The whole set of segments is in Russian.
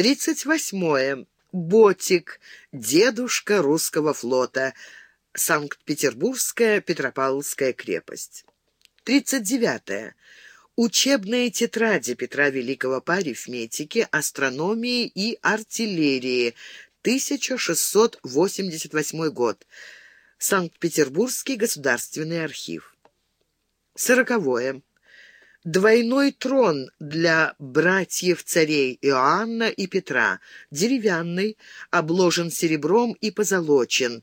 Тридцать восьмое. Ботик, дедушка русского флота. Санкт-Петербургская Петропавловская крепость. Тридцать девятое. Учебные тетради Петра Великого по арифметике, астрономии и артиллерии. 1688 год. Санкт-Петербургский государственный архив. Сороковое. Двойной трон для братьев-царей Иоанна и Петра, деревянный, обложен серебром и позолочен,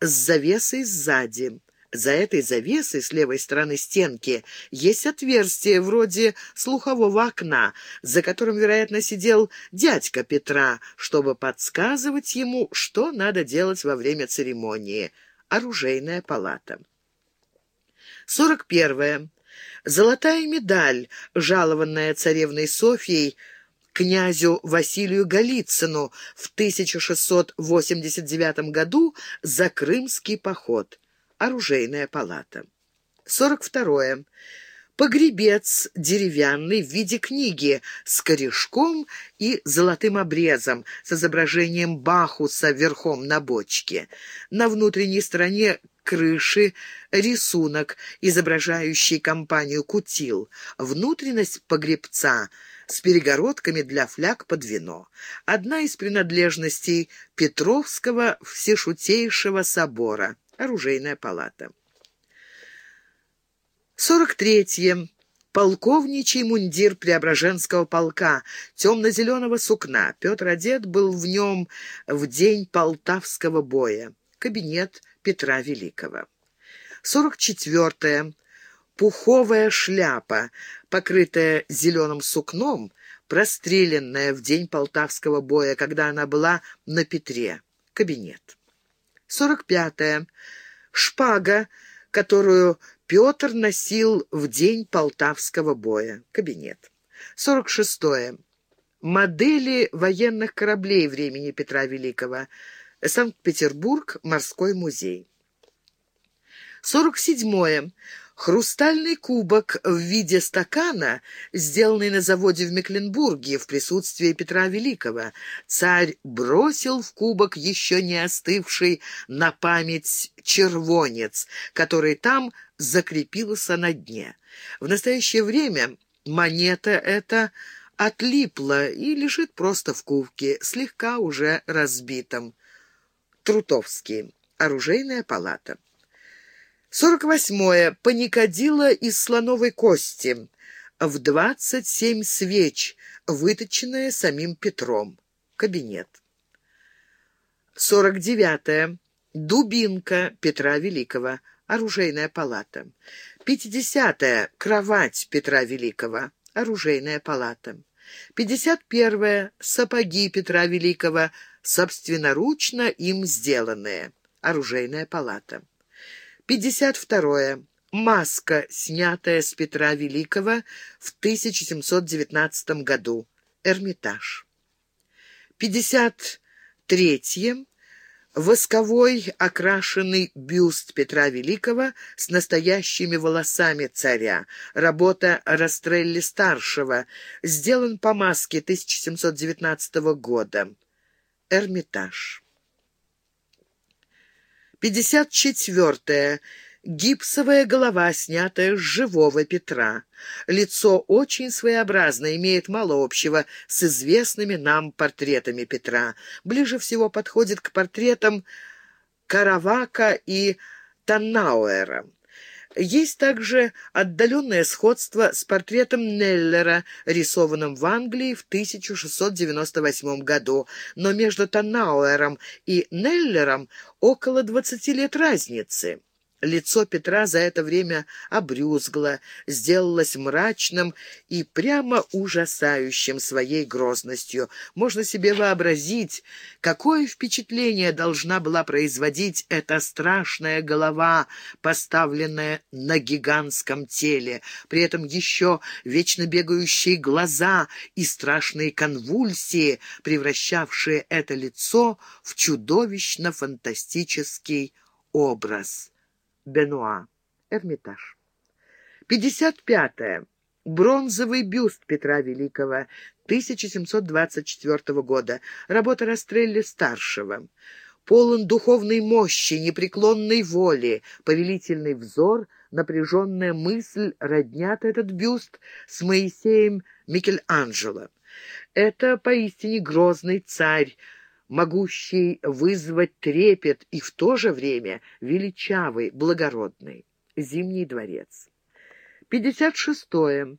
с завесой сзади. За этой завесой с левой стороны стенки есть отверстие вроде слухового окна, за которым, вероятно, сидел дядька Петра, чтобы подсказывать ему, что надо делать во время церемонии. Оружейная палата. Сорок первое. Золотая медаль, жалованная царевной Софьей, князю Василию Голицыну в 1689 году за крымский поход. Оружейная палата. 42. Погребец деревянный в виде книги с корешком и золотым обрезом с изображением Бахуса верхом на бочке. На внутренней стороне крыши рисунок, изображающий компанию кутил, внутренность погребца с перегородками для фляг под вино. Одна из принадлежностей Петровского Всешутейшего собора. Оружейная палата. 43. Полковничий мундир Преображенского полка, темно-зеленого сукна. Петр одет был в нем в день Полтавского боя. Кабинет Петра Великого. 44. Пуховая шляпа, покрытая зеленым сукном, простреленная в день Полтавского боя, когда она была на Петре. Кабинет. 45. Шпага, которую Петр носил в день Полтавского боя. Кабинет. 46. Модели военных кораблей времени Петра Великого. Санкт-Петербург, морской музей. 47. Хрустальный кубок в виде стакана, сделанный на заводе в Мекленбурге в присутствии Петра Великого. Царь бросил в кубок еще не остывший на память червонец, который там закрепился на дне. В настоящее время монета эта отлипла и лежит просто в кубке, слегка уже разбитом. Трутовский. Оружейная палата. 48. Паникадило из слоновой кости. В 27 свеч, выточенная самим Петром. Кабинет. 49. Дубинка Петра Великого. Оружейная палата. 50. Кровать Петра Великого. Оружейная палата. 51. Сапоги Петра Великого собственноручно им сделанные. Оружейная палата. 52. Маска, снятая с Петра Великого в 1719 году. Эрмитаж. 53. Восковой окрашенный бюст Петра Великого с настоящими волосами царя. Работа Растрелли-старшего. Сделан по маске 1719 года. Эрмитаж. 54. Гипсовая голова, снятая с живого Петра. Лицо очень своеобразное, имеет мало общего с известными нам портретами Петра. Ближе всего подходит к портретам Каравака и Таннауэра. Есть также отдаленное сходство с портретом Неллера, рисованным в Англии в 1698 году, но между Таннауэром и Неллером около 20 лет разницы. Лицо Петра за это время обрюзгло, сделалось мрачным и прямо ужасающим своей грозностью. Можно себе вообразить, какое впечатление должна была производить эта страшная голова, поставленная на гигантском теле, при этом еще вечно бегающие глаза и страшные конвульсии, превращавшие это лицо в чудовищно-фантастический образ. Бенуа. Эрмитаж. 55. -е. Бронзовый бюст Петра Великого 1724 года. Работа Растрелли-старшего. Полон духовной мощи, непреклонной воли, повелительный взор, напряженная мысль роднят этот бюст с Моисеем Микеланджело. Это поистине грозный царь, могущий вызвать трепет и в то же время величавый, благородный. Зимний дворец. 56. -е.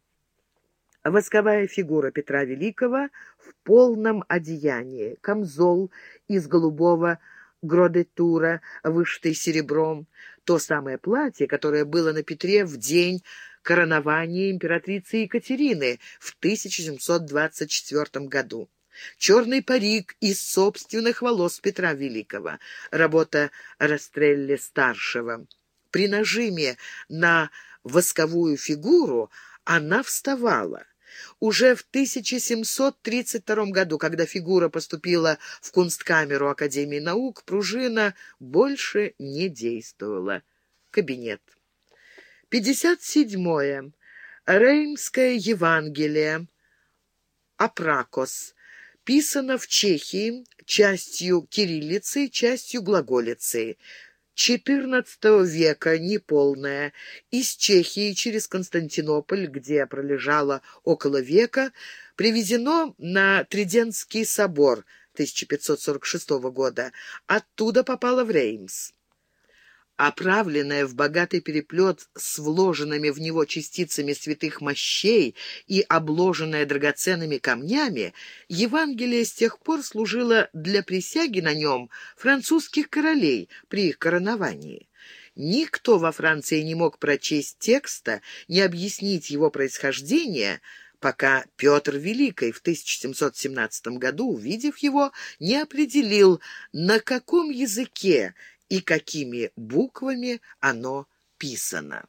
Восковая фигура Петра Великого в полном одеянии, камзол из голубого гродетура, вышитый серебром, то самое платье, которое было на Петре в день коронования императрицы Екатерины в 1724 году. Черный парик из собственных волос Петра Великого, работа Растрелли-старшего. При нажиме на восковую фигуру она вставала. Уже в 1732 году, когда фигура поступила в кунсткамеру Академии наук, пружина больше не действовала. Кабинет. 57. -е. Реймское Евангелие. Апракос. Писано в Чехии частью кириллицы, частью глаголицы. XIV века, неполная, из Чехии через Константинополь, где пролежало около века, привезено на Триденский собор 1546 года, оттуда попало в Реймс оправленная в богатый переплет с вложенными в него частицами святых мощей и обложенная драгоценными камнями, Евангелие с тех пор служило для присяги на нем французских королей при их короновании. Никто во Франции не мог прочесть текста, не объяснить его происхождение, пока Петр Великий в 1717 году, увидев его, не определил, на каком языке и какими буквами оно писано.